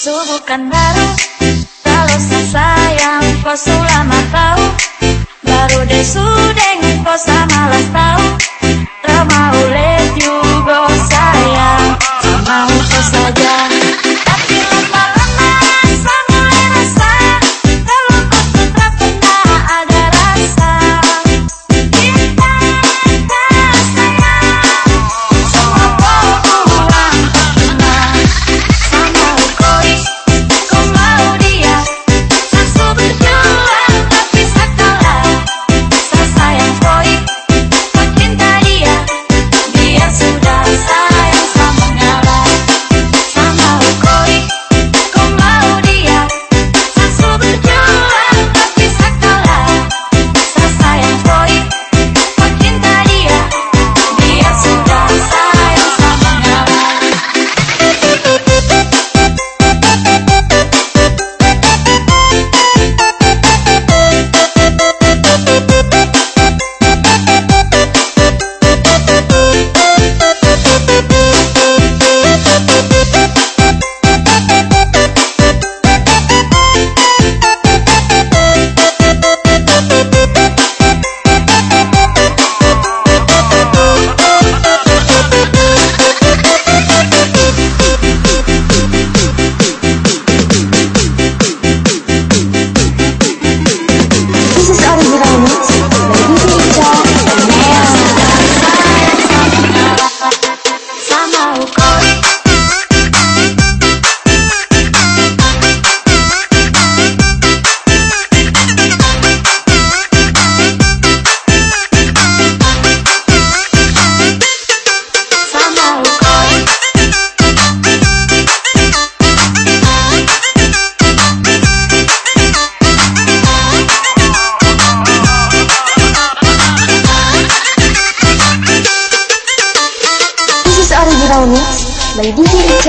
Subuhkan baru Kalau sayang kau sulama tahu. Baru deh sudeng kau sama las tahu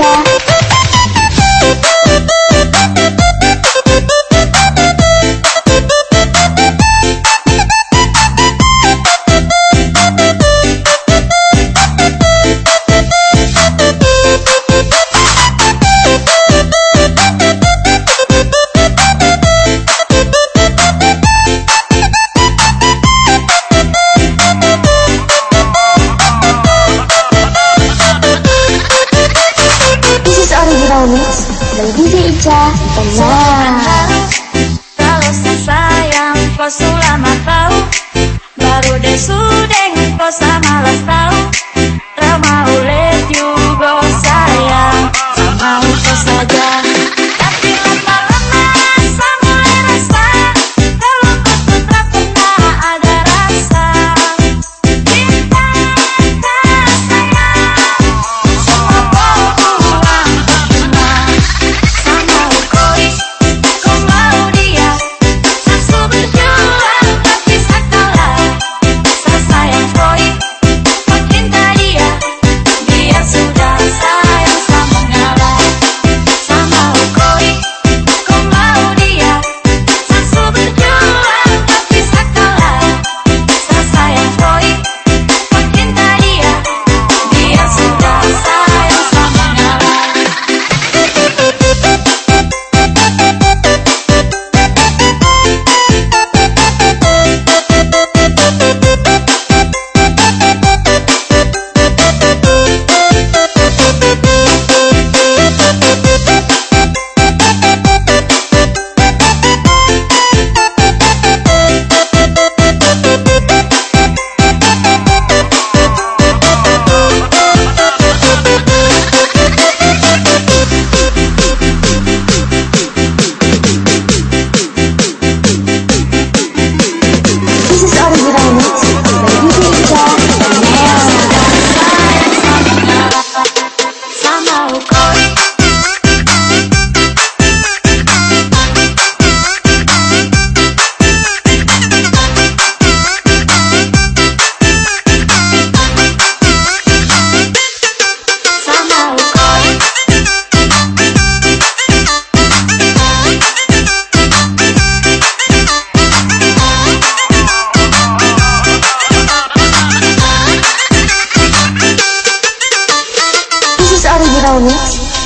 さい。Sudeng kau sama las tahu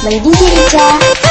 Lagi.